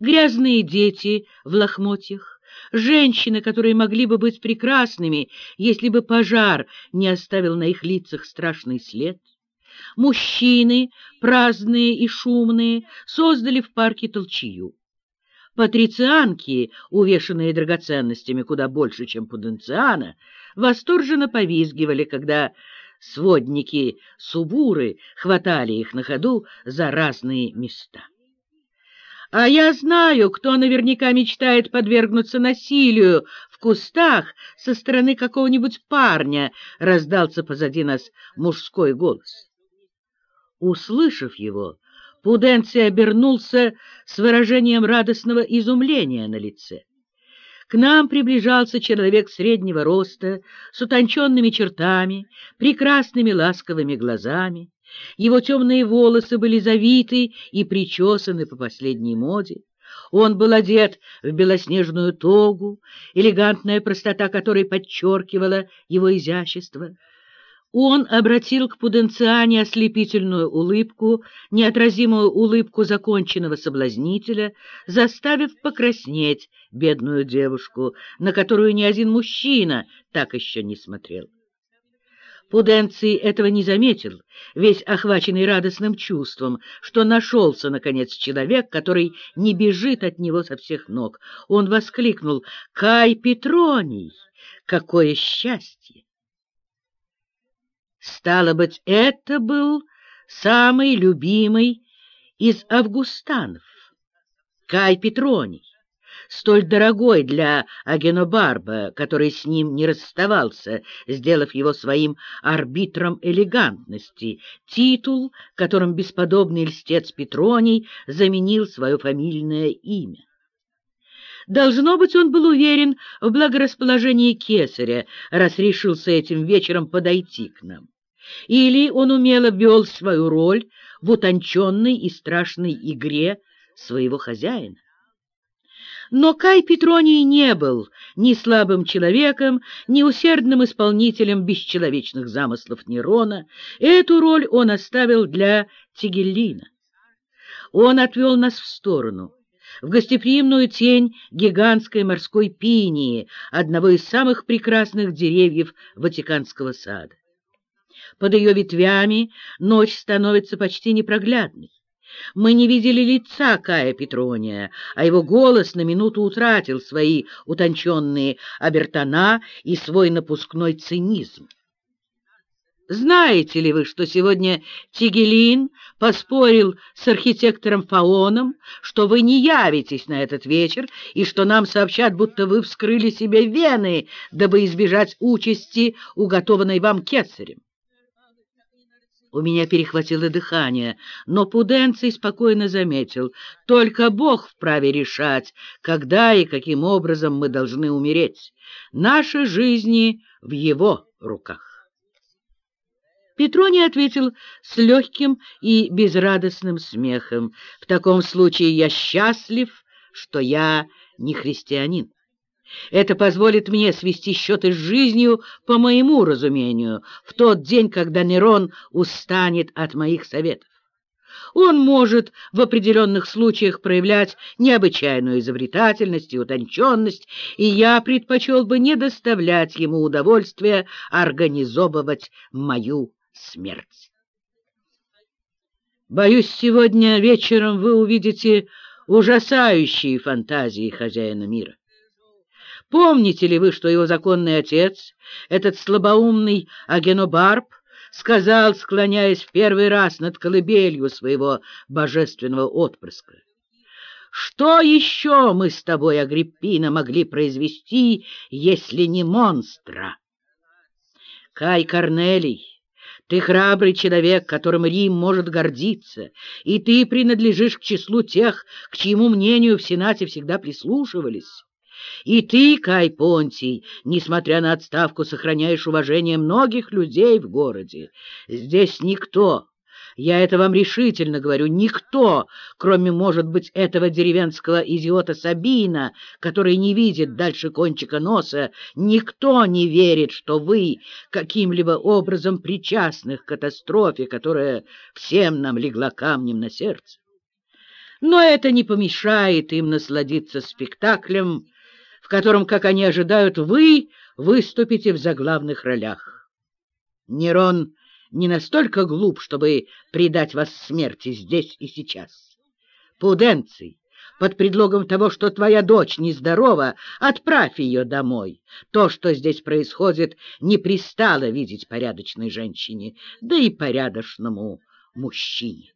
грязные дети в лохмотьях, женщины, которые могли бы быть прекрасными, если бы пожар не оставил на их лицах страшный след. Мужчины, праздные и шумные, создали в парке толчью. Патрицианки, увешанные драгоценностями куда больше, чем пуденциана, восторженно повизгивали, когда сводники Субуры хватали их на ходу за разные места. А я знаю, кто наверняка мечтает подвергнуться насилию в кустах со стороны какого-нибудь парня, — раздался позади нас мужской голос. Услышав его, Пуденций обернулся с выражением радостного изумления на лице. К нам приближался человек среднего роста, с утонченными чертами, прекрасными ласковыми глазами. Его темные волосы были завиты и причесаны по последней моде. Он был одет в белоснежную тогу, элегантная простота которой подчеркивала его изящество. Он обратил к Пуденциане ослепительную улыбку, неотразимую улыбку законченного соблазнителя, заставив покраснеть бедную девушку, на которую ни один мужчина так еще не смотрел. Пуденций этого не заметил, весь охваченный радостным чувством, что нашелся, наконец, человек, который не бежит от него со всех ног. Он воскликнул «Кай Петроний! Какое счастье!» Стало быть, это был самый любимый из августанов, Кай Петроний, столь дорогой для Агенобарба, который с ним не расставался, сделав его своим арбитром элегантности, титул, которым бесподобный льстец Петроний заменил свое фамильное имя. Должно быть, он был уверен в благорасположении кесаря, раз решился этим вечером подойти к нам. Или он умело вел свою роль в утонченной и страшной игре своего хозяина. Но Кай Петроний не был ни слабым человеком, ни усердным исполнителем бесчеловечных замыслов Нерона. Эту роль он оставил для Тигеллина. Он отвел нас в сторону, в гостеприимную тень гигантской морской пинии, одного из самых прекрасных деревьев Ватиканского сада. Под ее ветвями ночь становится почти непроглядной. Мы не видели лица Кая Петрония, а его голос на минуту утратил свои утонченные обертона и свой напускной цинизм. Знаете ли вы, что сегодня Тигелин поспорил с архитектором Фаоном, что вы не явитесь на этот вечер и что нам сообщат, будто вы вскрыли себе вены, дабы избежать участи, уготованной вам кесарем? У меня перехватило дыхание, но Пуденций спокойно заметил, только Бог вправе решать, когда и каким образом мы должны умереть. Наши жизни в его руках. Петроний ответил с легким и безрадостным смехом. «В таком случае я счастлив, что я не христианин». Это позволит мне свести счеты с жизнью по моему разумению в тот день, когда Нерон устанет от моих советов. Он может в определенных случаях проявлять необычайную изобретательность и утонченность, и я предпочел бы не доставлять ему удовольствия организовывать мою смерть. Боюсь, сегодня вечером вы увидите ужасающие фантазии хозяина мира. Помните ли вы, что его законный отец, этот слабоумный Агенобарб, сказал, склоняясь в первый раз над колыбелью своего божественного отпрыска? Что еще мы с тобой, Агриппина, могли произвести, если не монстра? Кай Корнелий, ты храбрый человек, которым Рим может гордиться, и ты принадлежишь к числу тех, к чьему мнению в Сенате всегда прислушивались. И ты, Кай Понтий, несмотря на отставку, сохраняешь уважение многих людей в городе. Здесь никто, я это вам решительно говорю, никто, кроме, может быть, этого деревенского идиота Сабина, который не видит дальше кончика носа, никто не верит, что вы каким-либо образом причастны к катастрофе, которая всем нам легла камнем на сердце. Но это не помешает им насладиться спектаклем, в котором, как они ожидают, вы выступите в заглавных ролях. Нерон не настолько глуп, чтобы предать вас смерти здесь и сейчас. Пуденций, под предлогом того, что твоя дочь нездорова, отправь ее домой. То, что здесь происходит, не пристало видеть порядочной женщине, да и порядочному мужчине.